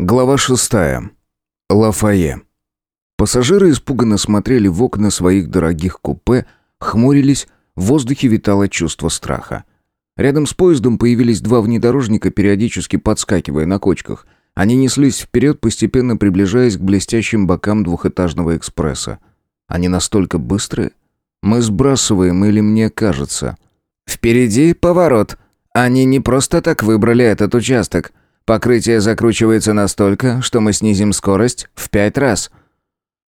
Глава шестая. Лафае. Пассажиры испуганно смотрели в окна своих дорогих купе, хмурились, в воздухе витало чувство страха. Рядом с поездом появились два внедорожника, периодически подскакивая на кочках. Они неслись вперед, постепенно приближаясь к блестящим бокам двухэтажного экспресса. Они настолько быстрые? Мы сбрасываем или мне кажется? «Впереди поворот. Они не просто так выбрали этот участок. Покрытие закручивается настолько, что мы снизим скорость в пять раз».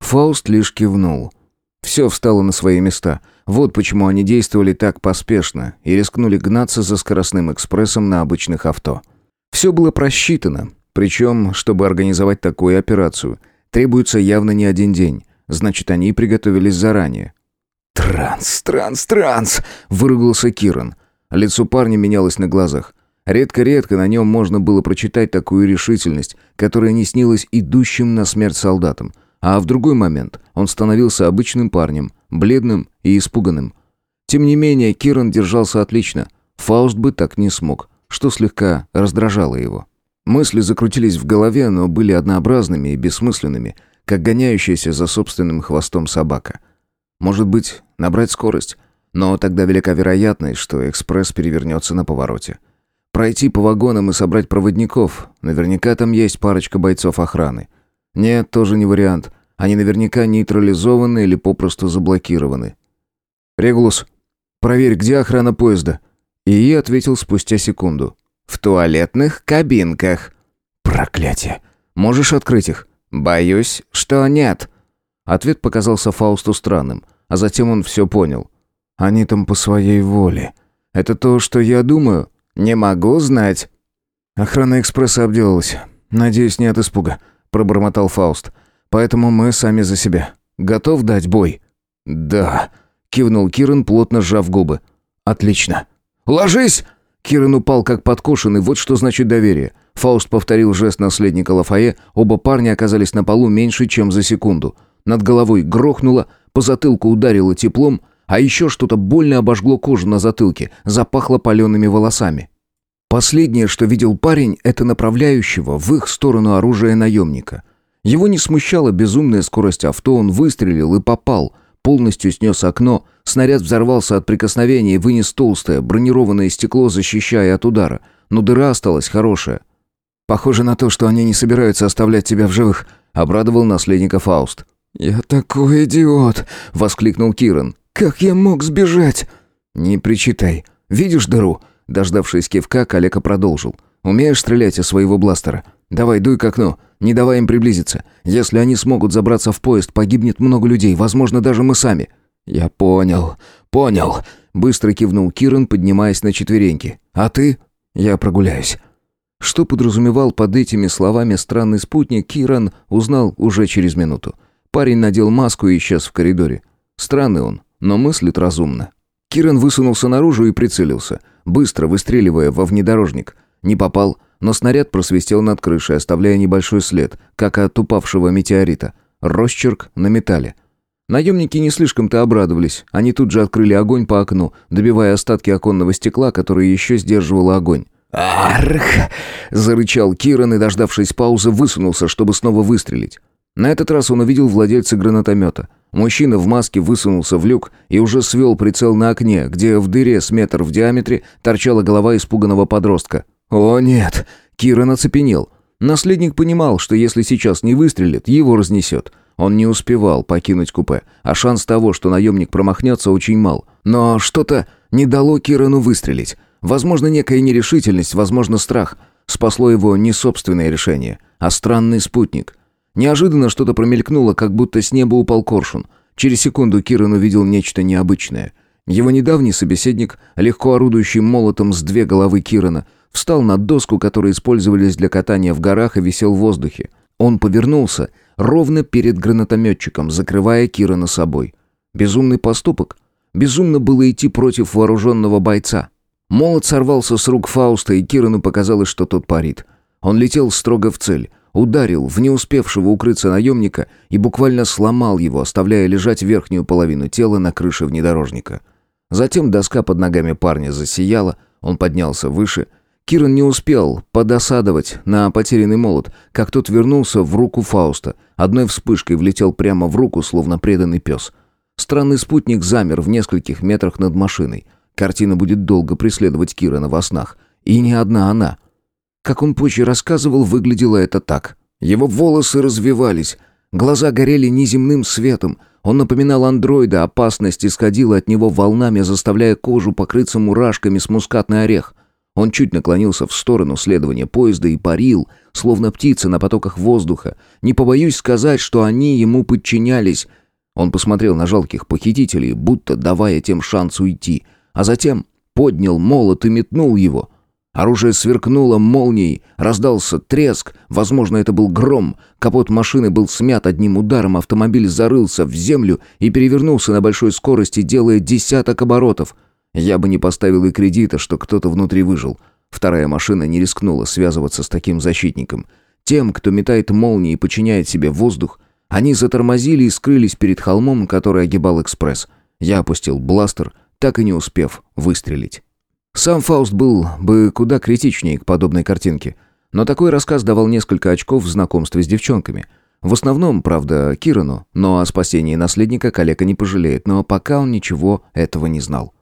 Фауст лишь кивнул. Все встало на свои места. Вот почему они действовали так поспешно и рискнули гнаться за скоростным экспрессом на обычных авто. Все было просчитано, причем, чтобы организовать такую операцию, требуется явно не один день. Значит, они приготовились заранее. «Транс, транс, транс!» — выругался Киран. Лицо парня менялось на глазах. Редко-редко на нем можно было прочитать такую решительность, которая не снилась идущим на смерть солдатам. А в другой момент он становился обычным парнем, бледным и испуганным. Тем не менее, Киран держался отлично. Фауст бы так не смог, что слегка раздражало его. Мысли закрутились в голове, но были однообразными и бессмысленными, как гоняющаяся за собственным хвостом собака. Может быть, набрать скорость, но тогда велика вероятность, что экспресс перевернется на повороте. Пройти по вагонам и собрать проводников. Наверняка там есть парочка бойцов охраны. Нет, тоже не вариант. Они наверняка нейтрализованы или попросту заблокированы. «Регулус, проверь, где охрана поезда?» И ответил спустя секунду. «В туалетных кабинках». «Проклятие! Можешь открыть их?» «Боюсь, что нет». Ответ показался Фаусту странным, а затем он все понял. «Они там по своей воле. Это то, что я думаю?» «Не могу знать». «Охрана экспресса обделалась. Надеюсь, не от испуга», — пробормотал Фауст. «Поэтому мы сами за себя. Готов дать бой?» «Да», — кивнул Киран, плотно сжав губы. «Отлично». «Ложись!» Киран упал как подкошенный, вот что значит доверие. Фауст повторил жест наследника Лафае, оба парня оказались на полу меньше, чем за секунду. Над головой грохнуло, по затылку ударило теплом, а еще что-то больно обожгло кожу на затылке, запахло палеными волосами. Последнее, что видел парень, это направляющего в их сторону оружие наемника. Его не смущала безумная скорость авто, он выстрелил и попал, полностью снес окно, снаряд взорвался от прикосновения и вынес толстое, бронированное стекло, защищая от удара, но дыра осталась хорошая. «Похоже на то, что они не собираются оставлять тебя в живых», — обрадовал наследника Фауст. «Я такой идиот!» — воскликнул Киран. Как я мог сбежать?» «Не причитай. Видишь дыру?» Дождавшись кивка, Калека продолжил. «Умеешь стрелять из своего бластера? Давай, дуй к окну. Не давай им приблизиться. Если они смогут забраться в поезд, погибнет много людей, возможно, даже мы сами». «Я понял, понял», — быстро кивнул Киран, поднимаясь на четвереньки. «А ты?» «Я прогуляюсь». Что подразумевал под этими словами странный спутник, Киран узнал уже через минуту. Парень надел маску и исчез в коридоре. Странный он, но мыслит разумно. Киран высунулся наружу и прицелился, быстро выстреливая во внедорожник. Не попал, но снаряд просвистел над крышей, оставляя небольшой след, как от упавшего метеорита. Росчерк на металле. Наемники не слишком-то обрадовались. Они тут же открыли огонь по окну, добивая остатки оконного стекла, которое еще сдерживало огонь. «Арх!» – зарычал Киран и, дождавшись паузы, высунулся, чтобы снова выстрелить. На этот раз он увидел владельца гранатомета. Мужчина в маске высунулся в люк и уже свел прицел на окне, где в дыре с метр в диаметре торчала голова испуганного подростка. «О, нет!» Киран оцепенел. Наследник понимал, что если сейчас не выстрелит, его разнесет. Он не успевал покинуть купе, а шанс того, что наемник промахнется, очень мал. Но что-то не дало Кирану выстрелить. Возможно, некая нерешительность, возможно, страх. Спасло его не собственное решение, а странный спутник — Неожиданно что-то промелькнуло, как будто с неба упал коршун. Через секунду Киран увидел нечто необычное. Его недавний собеседник, легко орудующий молотом с две головы Кирана, встал на доску, которую использовались для катания в горах, и висел в воздухе. Он повернулся ровно перед гранатометчиком, закрывая Кирана собой. Безумный поступок. Безумно было идти против вооруженного бойца. Молот сорвался с рук Фауста, и Кирану показалось, что тот парит. Он летел строго в цель — ударил в не успевшего укрыться наемника и буквально сломал его, оставляя лежать верхнюю половину тела на крыше внедорожника. Затем доска под ногами парня засияла, он поднялся выше. Киран не успел подосадовать на потерянный молот, как тот вернулся в руку Фауста. Одной вспышкой влетел прямо в руку, словно преданный пес. Странный спутник замер в нескольких метрах над машиной. Картина будет долго преследовать Кирана во снах. И не одна она. Как он позже рассказывал, выглядело это так. Его волосы развивались, глаза горели неземным светом. Он напоминал андроида, опасность исходила от него волнами, заставляя кожу покрыться мурашками с мускатный орех. Он чуть наклонился в сторону следования поезда и парил, словно птица на потоках воздуха. Не побоюсь сказать, что они ему подчинялись. Он посмотрел на жалких похитителей, будто давая тем шанс уйти, а затем поднял молот и метнул его. Оружие сверкнуло молнией, раздался треск, возможно, это был гром. Капот машины был смят одним ударом, автомобиль зарылся в землю и перевернулся на большой скорости, делая десяток оборотов — я бы не поставил и кредита, что кто-то внутри выжил. Вторая машина не рискнула связываться с таким защитником. Тем, кто метает молнии и подчиняет себе воздух, они затормозили и скрылись перед холмом, который огибал экспресс. Я опустил бластер, так и не успев выстрелить. Сам Фауст был бы куда критичнее к подобной картинке. Но такой рассказ давал несколько очков в знакомстве с девчонками. В основном, правда, Кирану, но о спасении наследника коллега не пожалеет, но пока он ничего этого не знал.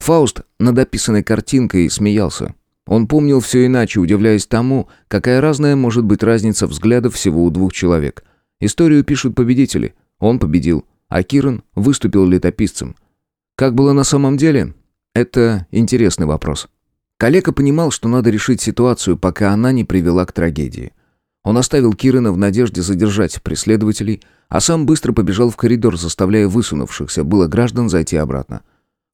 Фауст над описанной картинкой смеялся. Он помнил все иначе, удивляясь тому, какая разная может быть разница взглядов всего у двух человек. Историю пишут победители. Он победил, а Киран выступил летописцем. Как было на самом деле? Это интересный вопрос. Калека понимал, что надо решить ситуацию, пока она не привела к трагедии. Он оставил Кирана в надежде задержать преследователей, а сам быстро побежал в коридор, заставляя высунувшихся было граждан зайти обратно.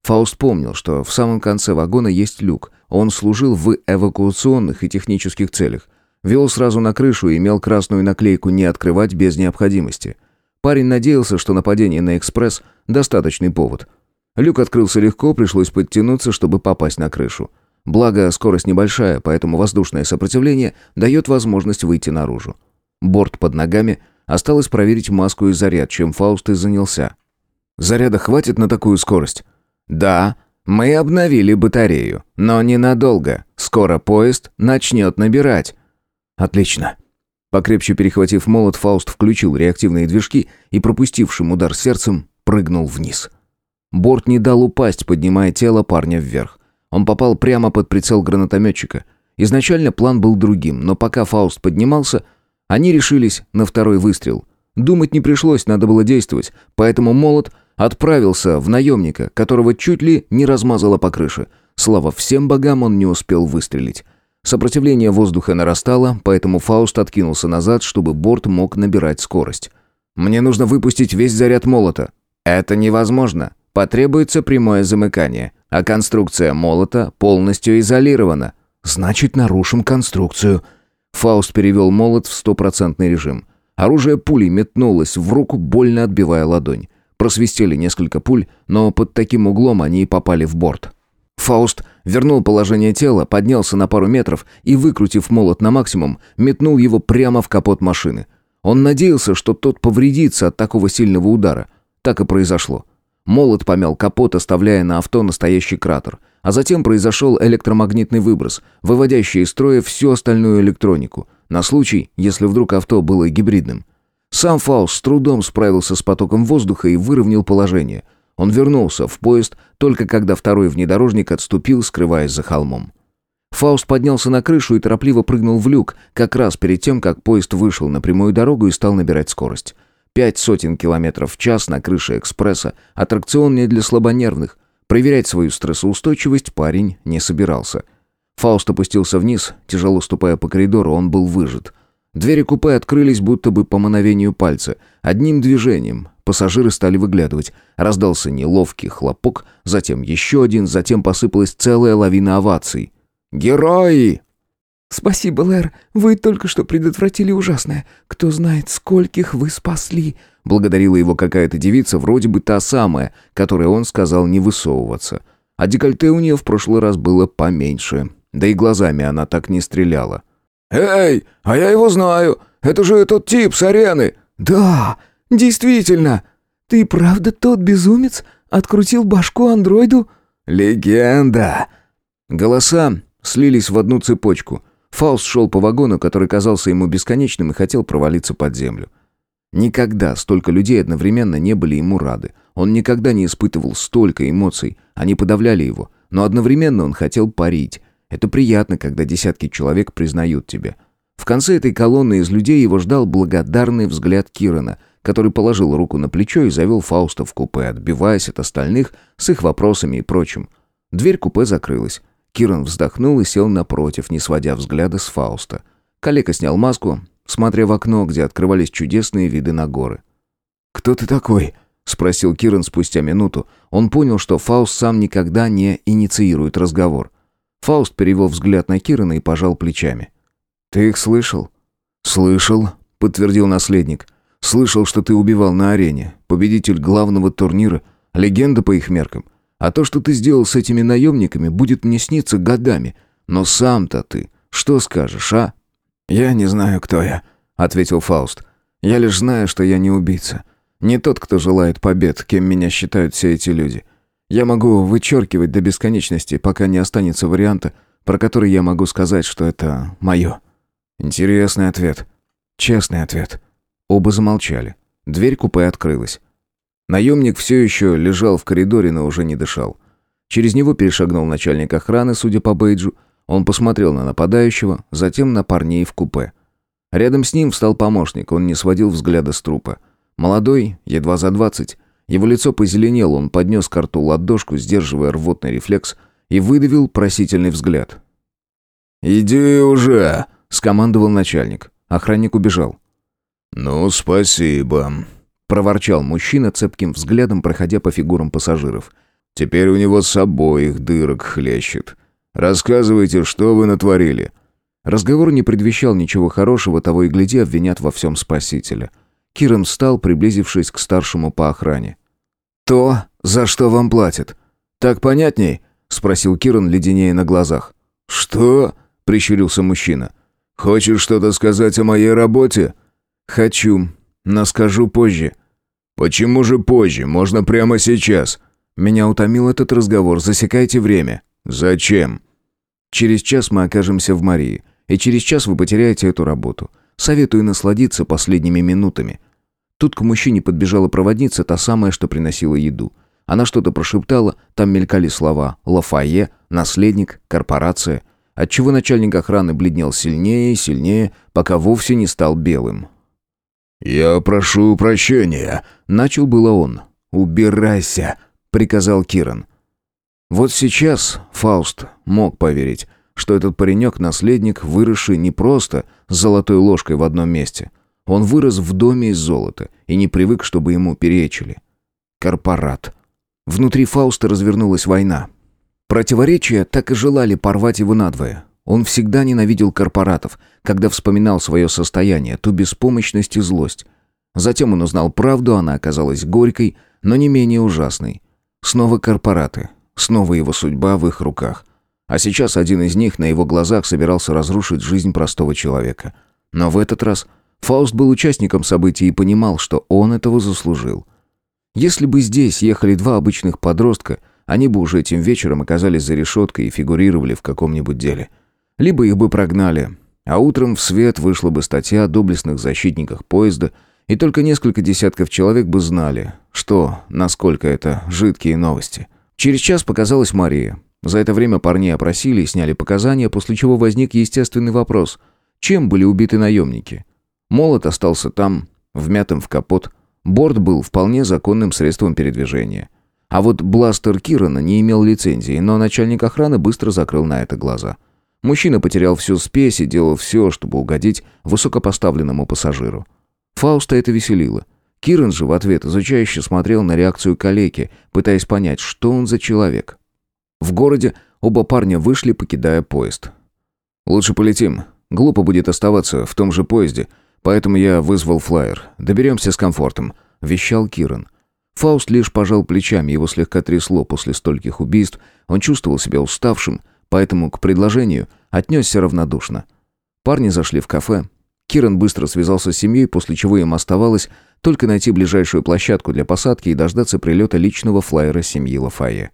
Фауст помнил, что в самом конце вагона есть люк. Он служил в эвакуационных и технических целях. Вел сразу на крышу и имел красную наклейку «Не открывать без необходимости». Парень надеялся, что нападение на экспресс – достаточный повод. Люк открылся легко, пришлось подтянуться, чтобы попасть на крышу. Благо, скорость небольшая, поэтому воздушное сопротивление дает возможность выйти наружу. Борт под ногами, осталось проверить маску и заряд, чем Фауст и занялся. Заряда хватит на такую скорость? «Да, мы обновили батарею, но ненадолго. Скоро поезд начнет набирать». «Отлично». Покрепче перехватив молот, Фауст включил реактивные движки и, пропустившим удар сердцем, прыгнул вниз. Борт не дал упасть, поднимая тело парня вверх. Он попал прямо под прицел гранатометчика. Изначально план был другим, но пока Фауст поднимался, они решились на второй выстрел. Думать не пришлось, надо было действовать, поэтому молот — Отправился в наемника, которого чуть ли не размазало по крыше. Слава всем богам, он не успел выстрелить. Сопротивление воздуха нарастало, поэтому Фауст откинулся назад, чтобы борт мог набирать скорость. «Мне нужно выпустить весь заряд молота». «Это невозможно. Потребуется прямое замыкание, а конструкция молота полностью изолирована». «Значит, нарушим конструкцию». Фауст перевел молот в стопроцентный режим. Оружие пули метнулось в руку, больно отбивая ладонь. Просвистели несколько пуль, но под таким углом они и попали в борт. Фауст вернул положение тела, поднялся на пару метров и, выкрутив молот на максимум, метнул его прямо в капот машины. Он надеялся, что тот повредится от такого сильного удара. Так и произошло. Молот помял капот, оставляя на авто настоящий кратер. А затем произошел электромагнитный выброс, выводящий из строя всю остальную электронику, на случай, если вдруг авто было гибридным. Сам Фауст с трудом справился с потоком воздуха и выровнял положение. Он вернулся в поезд, только когда второй внедорожник отступил, скрываясь за холмом. Фауст поднялся на крышу и торопливо прыгнул в люк, как раз перед тем, как поезд вышел на прямую дорогу и стал набирать скорость. Пять сотен километров в час на крыше экспресса, аттракцион не для слабонервных. Проверять свою стрессоустойчивость парень не собирался. Фауст опустился вниз, тяжело ступая по коридору, он был выжат – Двери купе открылись будто бы по мановению пальца. Одним движением пассажиры стали выглядывать. Раздался неловкий хлопок, затем еще один, затем посыпалась целая лавина оваций. «Герои!» «Спасибо, Лэр, вы только что предотвратили ужасное. Кто знает, скольких вы спасли!» Благодарила его какая-то девица, вроде бы та самая, которой он сказал не высовываться. А декольте у нее в прошлый раз было поменьше. Да и глазами она так не стреляла. «Эй, а я его знаю! Это же тот тип с арены!» «Да, действительно! Ты правда тот безумец? Открутил башку андроиду?» «Легенда!» Голоса слились в одну цепочку. Фауст шел по вагону, который казался ему бесконечным и хотел провалиться под землю. Никогда столько людей одновременно не были ему рады. Он никогда не испытывал столько эмоций. Они подавляли его. Но одновременно он хотел парить. Это приятно, когда десятки человек признают тебя. В конце этой колонны из людей его ждал благодарный взгляд Кирана, который положил руку на плечо и завел Фауста в купе, отбиваясь от остальных с их вопросами и прочим. Дверь купе закрылась. Киран вздохнул и сел напротив, не сводя взгляда с Фауста. Калека снял маску, смотря в окно, где открывались чудесные виды на горы. «Кто ты такой?» — спросил Киран спустя минуту. Он понял, что Фауст сам никогда не инициирует разговор. Фауст перевел взгляд на Кирана и пожал плечами. «Ты их слышал?» «Слышал», — подтвердил наследник. «Слышал, что ты убивал на арене. Победитель главного турнира. Легенда по их меркам. А то, что ты сделал с этими наемниками, будет мне сниться годами. Но сам-то ты что скажешь, а?» «Я не знаю, кто я», — ответил Фауст. «Я лишь знаю, что я не убийца. Не тот, кто желает побед, кем меня считают все эти люди. Я могу вычеркивать до бесконечности, пока не останется варианта, про который я могу сказать, что это мое». Интересный ответ. Честный ответ. Оба замолчали. Дверь купе открылась. Наемник все еще лежал в коридоре, но уже не дышал. Через него перешагнул начальник охраны, судя по бейджу. Он посмотрел на нападающего, затем на парней в купе. Рядом с ним встал помощник, он не сводил взгляда с трупа. Молодой, едва за двадцать. Его лицо позеленело, он поднес к рту ладошку, сдерживая рвотный рефлекс, и выдавил просительный взгляд. «Иди уже!» — скомандовал начальник. Охранник убежал. «Ну, спасибо», — проворчал мужчина цепким взглядом, проходя по фигурам пассажиров. «Теперь у него с обоих дырок хлещет. Рассказывайте, что вы натворили». Разговор не предвещал ничего хорошего, того и гляди обвинят во всем спасителя. Киран встал, приблизившись к старшему по охране. «То, за что вам платят. Так понятней?» — спросил Киран, леденее на глазах. «Что?» — прищурился мужчина. «Хочешь что-то сказать о моей работе?» «Хочу, но скажу позже». «Почему же позже? Можно прямо сейчас». Меня утомил этот разговор. Засекайте время. «Зачем?» «Через час мы окажемся в Марии, и через час вы потеряете эту работу. Советую насладиться последними минутами». Тут к мужчине подбежала проводница, та самая, что приносила еду. Она что-то прошептала, там мелькали слова «Лафае», «Наследник», «Корпорация» отчего начальник охраны бледнел сильнее и сильнее, пока вовсе не стал белым. «Я прошу прощения», — начал было он. «Убирайся», — приказал Киран. Вот сейчас Фауст мог поверить, что этот паренек-наследник, выросший не просто с золотой ложкой в одном месте. Он вырос в доме из золота и не привык, чтобы ему перечили. Корпорат. Внутри Фауста развернулась война. Противоречия так и желали порвать его надвое. Он всегда ненавидел корпоратов, когда вспоминал свое состояние, ту беспомощность и злость. Затем он узнал правду, она оказалась горькой, но не менее ужасной. Снова корпораты, снова его судьба в их руках. А сейчас один из них на его глазах собирался разрушить жизнь простого человека. Но в этот раз Фауст был участником событий и понимал, что он этого заслужил. Если бы здесь ехали два обычных подростка – они бы уже этим вечером оказались за решеткой и фигурировали в каком-нибудь деле. Либо их бы прогнали, а утром в свет вышла бы статья о доблестных защитниках поезда, и только несколько десятков человек бы знали, что, насколько это жидкие новости. Через час показалась Мария. За это время парни опросили и сняли показания, после чего возник естественный вопрос. Чем были убиты наемники? Молот остался там, вмятым в капот. Борт был вполне законным средством передвижения. А вот бластер Кирана не имел лицензии, но начальник охраны быстро закрыл на это глаза. Мужчина потерял всю спесь и делал все, чтобы угодить высокопоставленному пассажиру. Фауста это веселило. Киран же в ответ изучающе смотрел на реакцию калеки, пытаясь понять, что он за человек. В городе оба парня вышли, покидая поезд. «Лучше полетим. Глупо будет оставаться в том же поезде, поэтому я вызвал флайер. Доберемся с комфортом», — вещал Киран. Фауст лишь пожал плечами, его слегка трясло после стольких убийств, он чувствовал себя уставшим, поэтому к предложению отнесся равнодушно. Парни зашли в кафе. Киран быстро связался с семьей, после чего им оставалось только найти ближайшую площадку для посадки и дождаться прилета личного флайера семьи Лафае.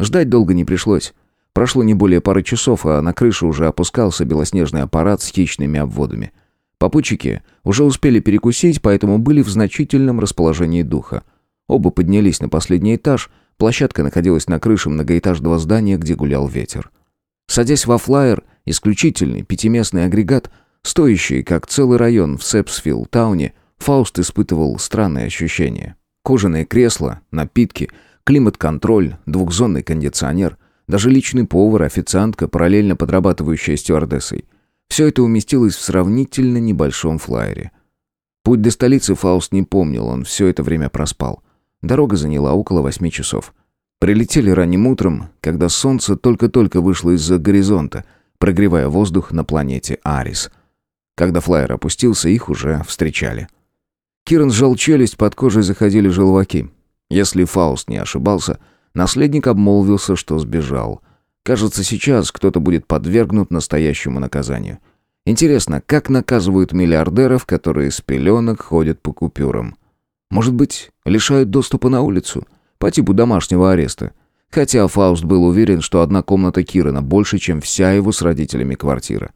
Ждать долго не пришлось. Прошло не более пары часов, а на крышу уже опускался белоснежный аппарат с хищными обводами. Попутчики уже успели перекусить, поэтому были в значительном расположении духа. Оба поднялись на последний этаж, площадка находилась на крыше многоэтажного здания, где гулял ветер. Садясь во флайер, исключительный пятиместный агрегат, стоящий как целый район в Сепсфилл-тауне, Фауст испытывал странные ощущения. Кожаные кресла, напитки, климат-контроль, двухзонный кондиционер, даже личный повар, официантка, параллельно подрабатывающая стюардессой. Все это уместилось в сравнительно небольшом флайере. Путь до столицы Фауст не помнил, он все это время проспал. Дорога заняла около восьми часов. Прилетели ранним утром, когда солнце только-только вышло из-за горизонта, прогревая воздух на планете Арис. Когда флайер опустился, их уже встречали. Киран сжал челюсть, под кожей заходили желваки. Если Фауст не ошибался, наследник обмолвился, что сбежал. Кажется, сейчас кто-то будет подвергнут настоящему наказанию. Интересно, как наказывают миллиардеров, которые с пеленок ходят по купюрам? Может быть, лишают доступа на улицу? По типу домашнего ареста. Хотя Фауст был уверен, что одна комната Кирана больше, чем вся его с родителями квартира.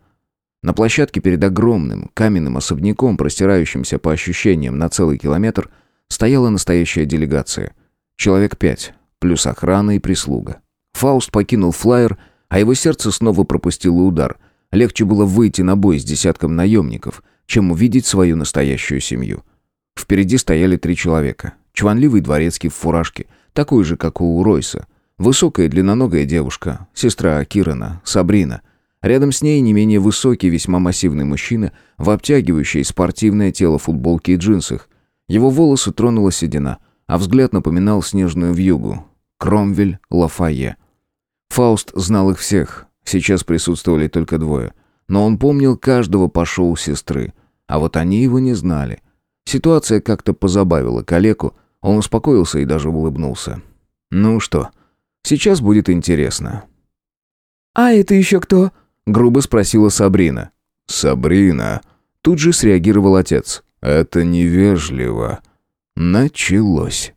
На площадке перед огромным каменным особняком, простирающимся по ощущениям на целый километр, стояла настоящая делегация. Человек пять, плюс охрана и прислуга. Фауст покинул флайер, а его сердце снова пропустило удар. Легче было выйти на бой с десятком наемников, чем увидеть свою настоящую семью. Впереди стояли три человека. Чванливый дворецкий в фуражке, такой же, как у Ройса. Высокая длинноногая девушка, сестра Кирана, Сабрина — Рядом с ней не менее высокий, весьма массивный мужчина в обтягивающей спортивное тело футболке и джинсах. Его волосы тронула седина, а взгляд напоминал снежную вьюгу. Кромвель Лафае. Фауст знал их всех, сейчас присутствовали только двое. Но он помнил каждого по шоу сестры, а вот они его не знали. Ситуация как-то позабавила калеку, он успокоился и даже улыбнулся. «Ну что, сейчас будет интересно». «А это еще кто?» грубо спросила Сабрина. «Сабрина!» Тут же среагировал отец. «Это невежливо». Началось.